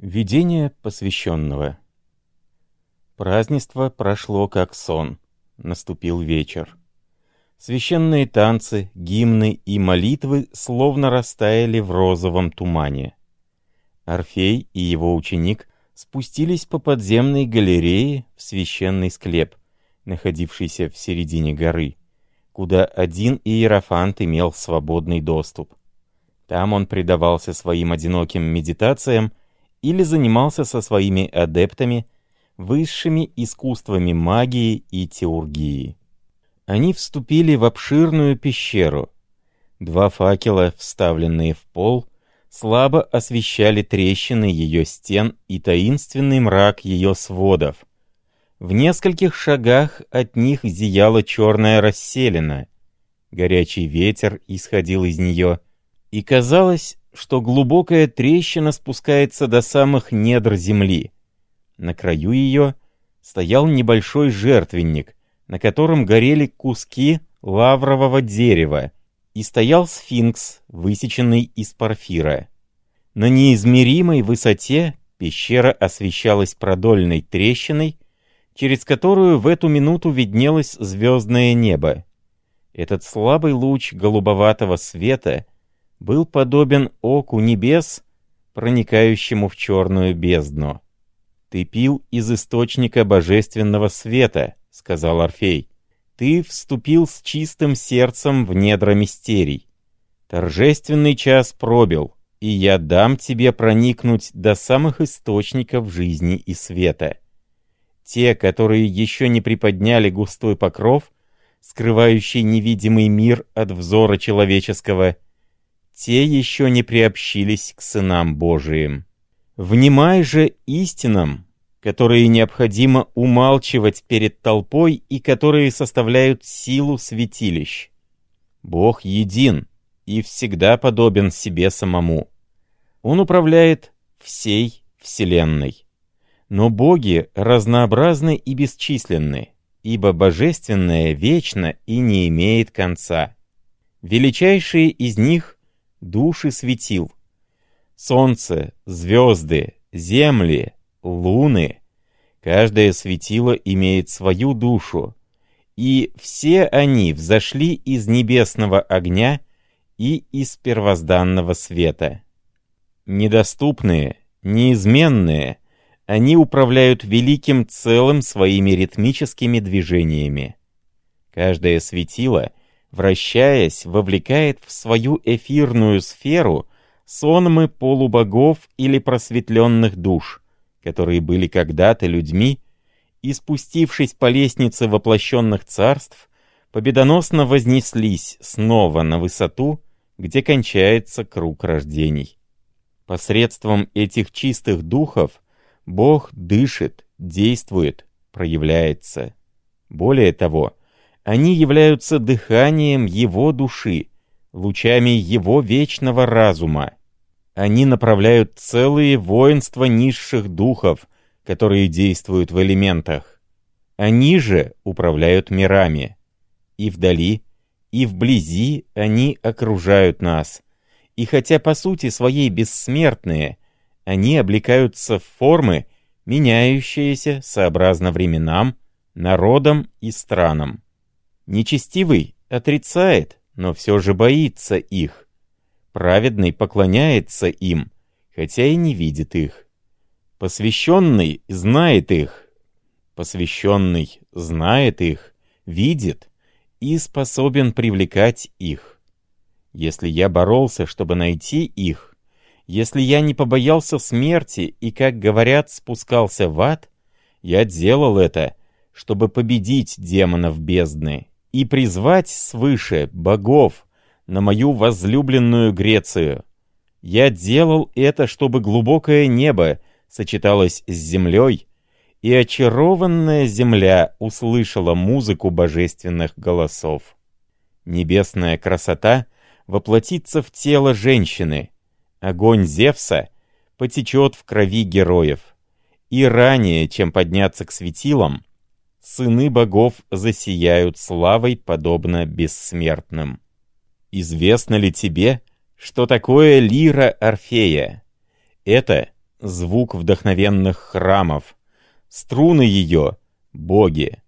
Видение посвященного Празднество прошло как сон. Наступил вечер. Священные танцы, гимны и молитвы словно растаяли в розовом тумане. Орфей и его ученик спустились по подземной галерее в священный склеп, находившийся в середине горы, куда один иерофант имел свободный доступ. Там он предавался своим одиноким медитациям или занимался со своими адептами высшими искусствами магии и теургии. Они вступили в обширную пещеру. Два факела, вставленные в пол, слабо освещали трещины ее стен и таинственный мрак ее сводов. В нескольких шагах от них зияла черная расселена. Горячий ветер исходил из нее, и казалось, что глубокая трещина спускается до самых недр земли. На краю ее стоял небольшой жертвенник, на котором горели куски лаврового дерева, и стоял сфинкс, высеченный из порфира. На неизмеримой высоте пещера освещалась продольной трещиной, через которую в эту минуту виднелось звездное небо. Этот слабый луч голубоватого света — был подобен оку небес, проникающему в черную бездну. «Ты пил из источника божественного света», — сказал Орфей. «Ты вступил с чистым сердцем в недра мистерий. Торжественный час пробил, и я дам тебе проникнуть до самых источников жизни и света. Те, которые еще не приподняли густой покров, скрывающий невидимый мир от взора человеческого, — те еще не приобщились к сынам Божиим. Внимай же истинам, которые необходимо умалчивать перед толпой и которые составляют силу святилищ. Бог един и всегда подобен себе самому. Он управляет всей Вселенной. Но боги разнообразны и бесчисленны, ибо божественное вечно и не имеет конца. Величайшие из них души светил. Солнце, звезды, земли, луны. Каждое светило имеет свою душу, и все они взошли из небесного огня и из первозданного света. Недоступные, неизменные, они управляют великим целым своими ритмическими движениями. Каждое светило вращаясь, вовлекает в свою эфирную сферу сонмы полубогов или просветленных душ, которые были когда-то людьми, и, спустившись по лестнице воплощенных царств, победоносно вознеслись снова на высоту, где кончается круг рождений. Посредством этих чистых духов Бог дышит, действует, проявляется. Более того, они являются дыханием его души, лучами его вечного разума. Они направляют целые воинства низших духов, которые действуют в элементах. Они же управляют мирами. И вдали, и вблизи они окружают нас. И хотя по сути своей бессмертные, они облекаются в формы, меняющиеся сообразно временам, народам и странам. Нечестивый отрицает, но все же боится их. Праведный поклоняется им, хотя и не видит их. Посвященный знает их. Посвященный знает их, видит и способен привлекать их. Если я боролся, чтобы найти их, если я не побоялся смерти и, как говорят, спускался в ад, я делал это, чтобы победить демонов бездны и призвать свыше богов на мою возлюбленную Грецию. Я делал это, чтобы глубокое небо сочеталось с землей, и очарованная земля услышала музыку божественных голосов. Небесная красота воплотится в тело женщины, огонь Зевса потечет в крови героев, и ранее, чем подняться к светилам, сыны богов засияют славой, подобно бессмертным. Известно ли тебе, что такое лира Орфея? Это звук вдохновенных храмов. Струны ее — боги.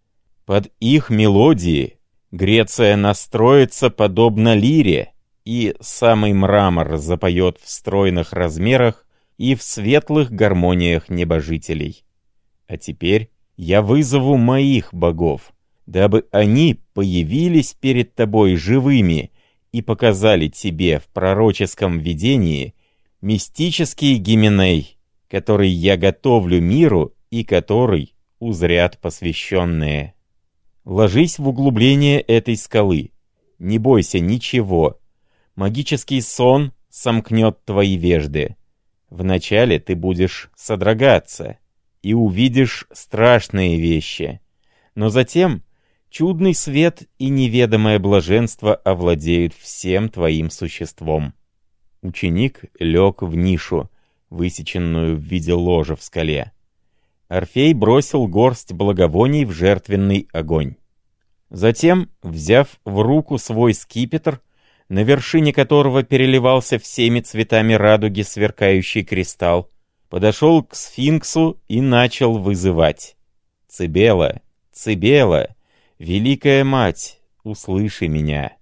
Под их мелодии Греция настроится подобно лире, и самый мрамор запоет в стройных размерах и в светлых гармониях небожителей. А теперь я вызову моих богов, дабы они появились перед тобой живыми и показали тебе в пророческом видении мистический гименей, который я готовлю миру и который узрят посвященные. Ложись в углубление этой скалы. Не бойся ничего. Магический сон сомкнет твои вежды. Вначале ты будешь содрогаться и увидишь страшные вещи. Но затем чудный свет и неведомое блаженство овладеют всем твоим существом. Ученик лег в нишу, высеченную в виде ложа в скале. Орфей бросил горсть благовоний в жертвенный огонь. Затем, взяв в руку свой скипетр, на вершине которого переливался всеми цветами радуги сверкающий кристалл, подошел к сфинксу и начал вызывать. «Цибела! Цибела! Великая мать, услыши меня!»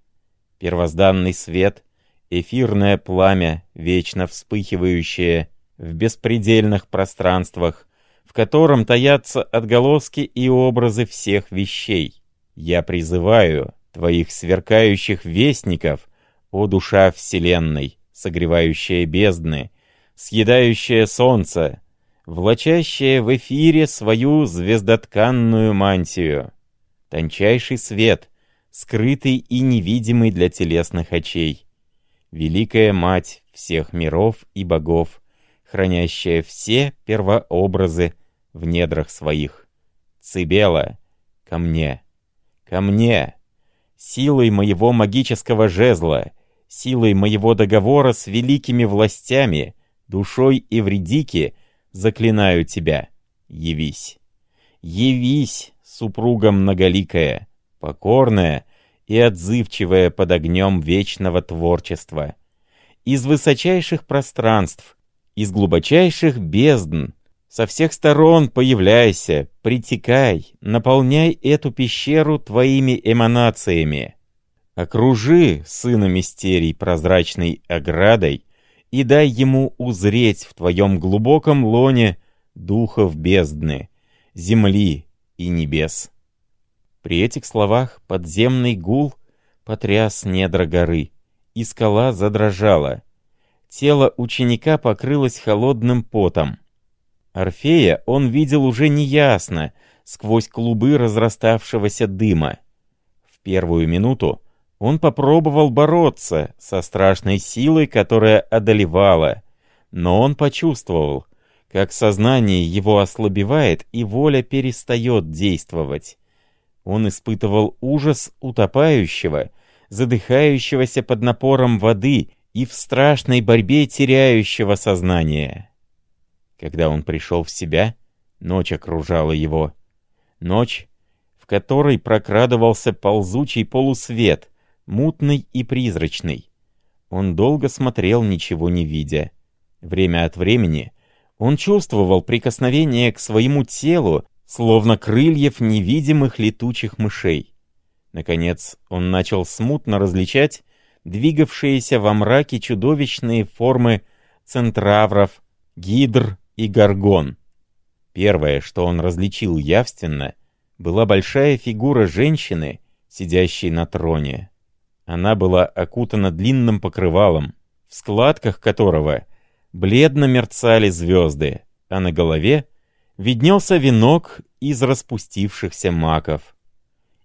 Первозданный свет, эфирное пламя, вечно вспыхивающее в беспредельных пространствах, в котором таятся отголоски и образы всех вещей. Я призываю твоих сверкающих вестников, о душа Вселенной, согревающая бездны, съедающая солнце, влачащая в эфире свою звездотканную мантию. Тончайший свет, скрытый и невидимый для телесных очей. Великая Мать всех миров и богов, хранящая все первообразы в недрах своих. Цибела, ко мне, ко мне, силой моего магического жезла, силой моего договора с великими властями, душой Эвредики, заклинаю тебя, явись. Явись, супруга многоликая, покорная и отзывчивая под огнем вечного творчества. Из высочайших пространств, из глубочайших бездн, со всех сторон появляйся, притекай, наполняй эту пещеру твоими эманациями. Окружи сына мистерий прозрачной оградой и дай ему узреть в твоем глубоком лоне духов бездны, земли и небес. При этих словах подземный гул потряс недра горы, и скала задрожала. Тело ученика покрылось холодным потом. Орфея он видел уже неясно, сквозь клубы разраставшегося дыма. В первую минуту он попробовал бороться со страшной силой, которая одолевала, но он почувствовал, как сознание его ослабевает и воля перестает действовать. Он испытывал ужас утопающего, задыхающегося под напором воды и в страшной борьбе теряющего сознание. Когда он пришел в себя, ночь окружала его. Ночь, в которой прокрадывался ползучий полусвет, мутный и призрачный. Он долго смотрел, ничего не видя. Время от времени он чувствовал прикосновение к своему телу, словно крыльев невидимых летучих мышей. Наконец он начал смутно различать двигавшиеся во мраке чудовищные формы центравров, гидр и горгон. Первое, что он различил явственно, была большая фигура женщины, сидящей на троне. Она была окутана длинным покрывалом, в складках которого бледно мерцали звезды, а на голове виднелся венок из распустившихся маков.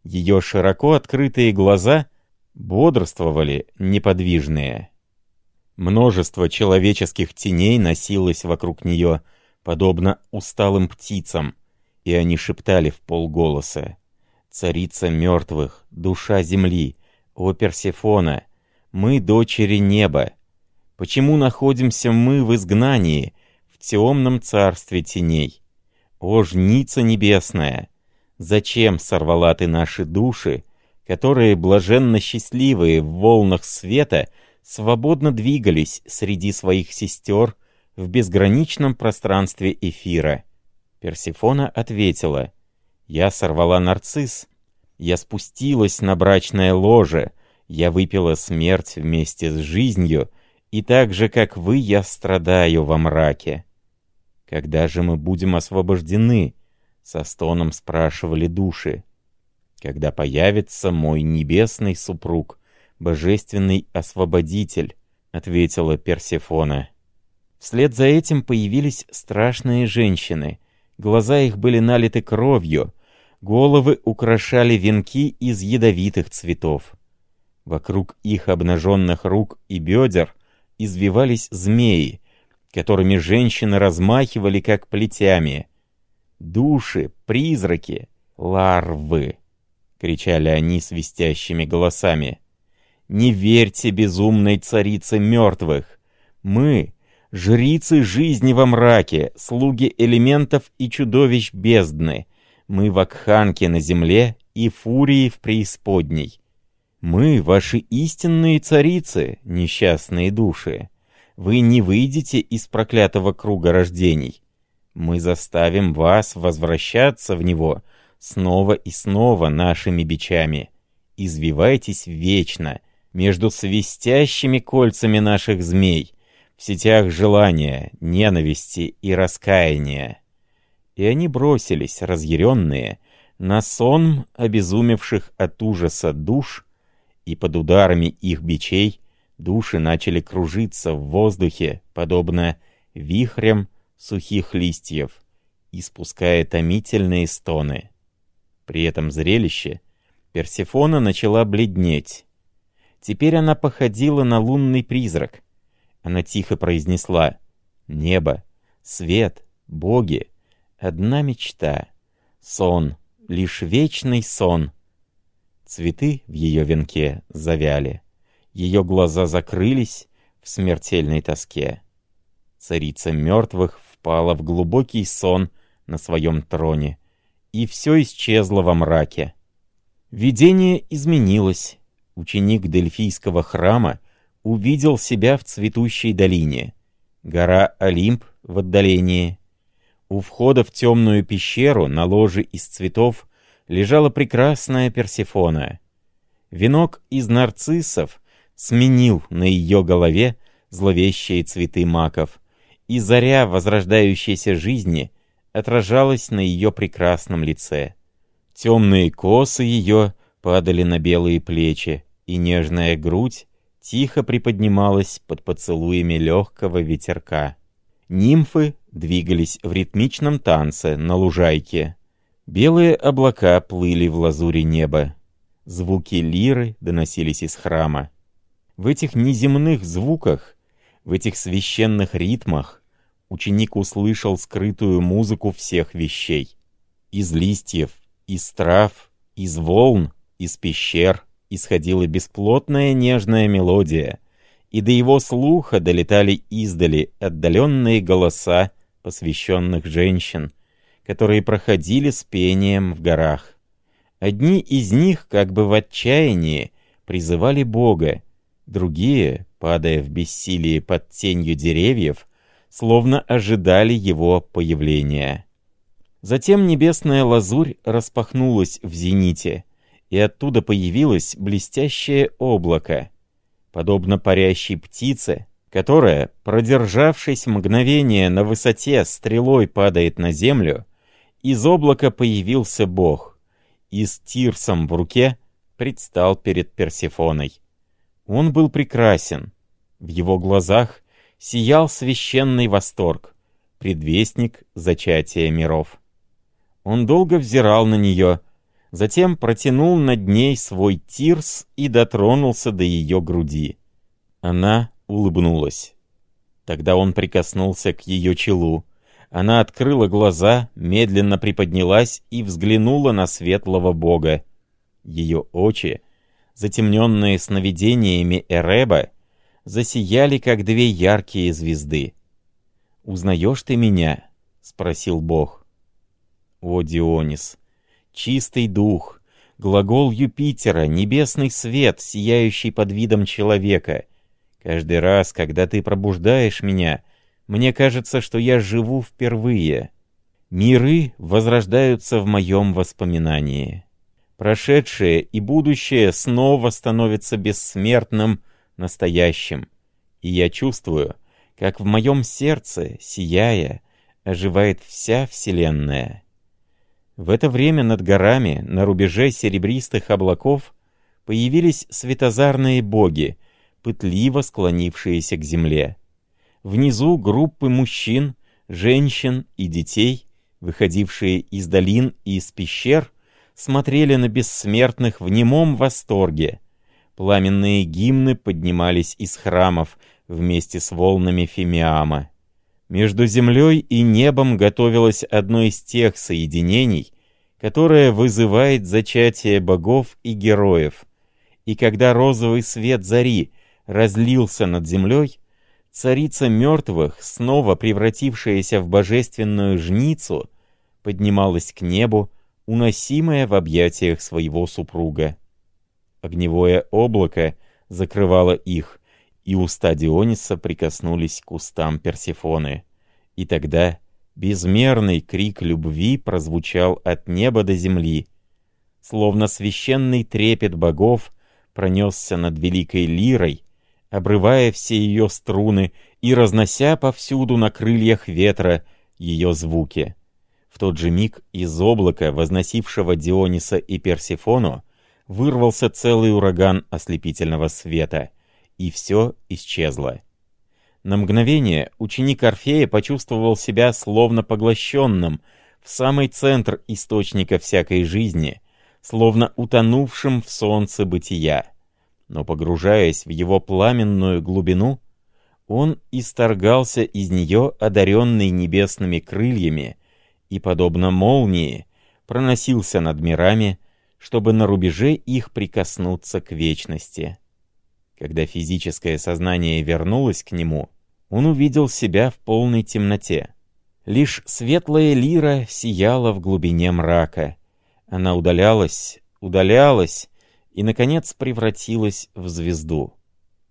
Ее широко открытые глаза бодрствовали неподвижные. Множество человеческих теней носилось вокруг нее, подобно усталым птицам, и они шептали в полголоса. «Царица мертвых, душа земли, о Персефона, мы дочери неба. Почему находимся мы в изгнании, в темном царстве теней? О, жница небесная! Зачем сорвала ты наши души, которые, блаженно счастливые в волнах света, свободно двигались среди своих сестер в безграничном пространстве эфира. Персифона ответила, «Я сорвала нарцисс, я спустилась на брачное ложе, я выпила смерть вместе с жизнью, и так же, как вы, я страдаю во мраке». «Когда же мы будем освобождены?» — со стоном спрашивали души. «Когда появится мой небесный супруг, божественный освободитель», — ответила Персефона. Вслед за этим появились страшные женщины. Глаза их были налиты кровью, головы украшали венки из ядовитых цветов. Вокруг их обнаженных рук и бедер извивались змеи, которыми женщины размахивали как плетями. «Души, призраки, ларвы!» — кричали они свистящими голосами. «Не верьте безумной царице мертвых! Мы Жрицы жизни во мраке, слуги элементов и чудовищ бездны. Мы вакханки на земле и фурии в преисподней. Мы ваши истинные царицы, несчастные души. Вы не выйдете из проклятого круга рождений. Мы заставим вас возвращаться в него снова и снова нашими бичами. Извивайтесь вечно между свистящими кольцами наших змей — в сетях желания, ненависти и раскаяния. И они бросились, разъяренные, на сон обезумевших от ужаса душ, и под ударами их бичей души начали кружиться в воздухе, подобно вихрям сухих листьев, испуская томительные стоны. При этом зрелище Персефона начала бледнеть. Теперь она походила на лунный призрак, она тихо произнесла «Небо, свет, боги, одна мечта, сон, лишь вечный сон». Цветы в ее венке завяли, ее глаза закрылись в смертельной тоске. Царица мертвых впала в глубокий сон на своем троне, и все исчезло во мраке. Видение изменилось. Ученик Дельфийского храма увидел себя в цветущей долине. Гора Олимп в отдалении. У входа в темную пещеру на ложе из цветов лежала прекрасная Персефона. Венок из нарциссов сменил на ее голове зловещие цветы маков, и заря возрождающейся жизни отражалась на ее прекрасном лице. Темные косы ее падали на белые плечи, и нежная грудь тихо приподнималась под поцелуями легкого ветерка. Нимфы двигались в ритмичном танце на лужайке. Белые облака плыли в лазуре неба. Звуки лиры доносились из храма. В этих неземных звуках, в этих священных ритмах ученик услышал скрытую музыку всех вещей. Из листьев, из трав, из волн, из пещер — исходила бесплотная нежная мелодия, и до его слуха долетали издали отдаленные голоса посвященных женщин, которые проходили с пением в горах. Одни из них, как бы в отчаянии, призывали Бога, другие, падая в бессилие под тенью деревьев, словно ожидали его появления. Затем небесная лазурь распахнулась в зените — и оттуда появилось блестящее облако, подобно парящей птице, которая, продержавшись мгновение на высоте, стрелой падает на землю, из облака появился Бог, и с тирсом в руке предстал перед Персефоной. Он был прекрасен, в его глазах сиял священный восторг, предвестник зачатия миров. Он долго взирал на нее, Затем протянул над ней свой тирс и дотронулся до ее груди. Она улыбнулась. Тогда он прикоснулся к ее челу. Она открыла глаза, медленно приподнялась и взглянула на светлого бога. Ее очи, затемненные сновидениями Эреба, засияли, как две яркие звезды. «Узнаешь ты меня?» — спросил бог. «О, Дионис!» чистый дух, глагол Юпитера, небесный свет, сияющий под видом человека. Каждый раз, когда ты пробуждаешь меня, Мне кажется, что я живу впервые. Миры возрождаются в моем воспоминании. Прошедшее и будущее снова становятся бессмертным настоящим. И я чувствую, как в моем сердце, сияя, оживает вся Вселенная. В это время над горами, на рубеже серебристых облаков, появились светозарные боги, пытливо склонившиеся к земле. Внизу группы мужчин, женщин и детей, выходившие из долин и из пещер, смотрели на бессмертных в немом восторге. Пламенные гимны поднимались из храмов вместе с волнами Фимиама. Между землей и небом готовилось одно из тех соединений, которое вызывает зачатие богов и героев. И когда розовый свет зари разлился над землей, царица мертвых, снова превратившаяся в божественную жницу, поднималась к небу, уносимая в объятиях своего супруга. Огневое облако закрывало их, и уста Диониса прикоснулись к устам Персифоны. И тогда безмерный крик любви прозвучал от неба до земли, словно священный трепет богов пронесся над великой лирой, обрывая все ее струны и разнося повсюду на крыльях ветра ее звуки. В тот же миг из облака, возносившего Диониса и Персифону, вырвался целый ураган ослепительного света, и все исчезло. На мгновение ученик Орфея почувствовал себя словно поглощенным в самый центр источника всякой жизни, словно утонувшим в солнце бытия. Но погружаясь в его пламенную глубину, он исторгался из нее, одаренный небесными крыльями, и, подобно молнии, проносился над мирами, чтобы на рубеже их прикоснуться к вечности. Когда физическое сознание вернулось к нему, он увидел себя в полной темноте. Лишь светлая лира сияла в глубине мрака. Она удалялась, удалялась и, наконец, превратилась в звезду.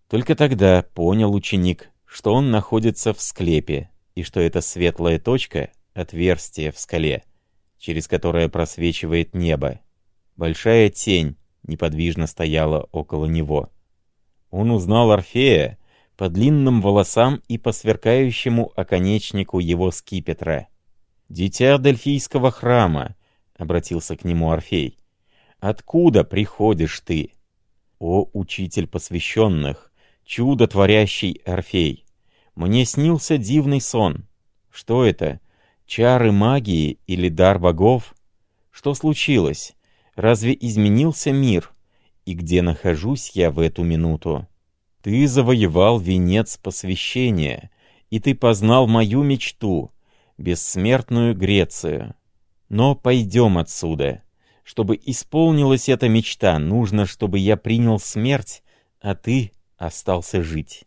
Только тогда понял ученик, что он находится в склепе, и что эта светлая точка отверстие в скале, через которое просвечивает небо. Большая тень неподвижно стояла около него. Он узнал Орфея по длинным волосам и по сверкающему оконечнику его скипетра. «Дитя Дельфийского храма», — обратился к нему Орфей, — «откуда приходишь ты?» «О, учитель посвященных, чудо творящий Орфей! Мне снился дивный сон. Что это? Чары магии или дар богов? Что случилось? Разве изменился мир? И где нахожусь я в эту минуту? Ты завоевал венец посвящения, и ты познал мою мечту, бессмертную Грецию. Но пойдем отсюда. Чтобы исполнилась эта мечта, нужно, чтобы я принял смерть, а ты остался жить.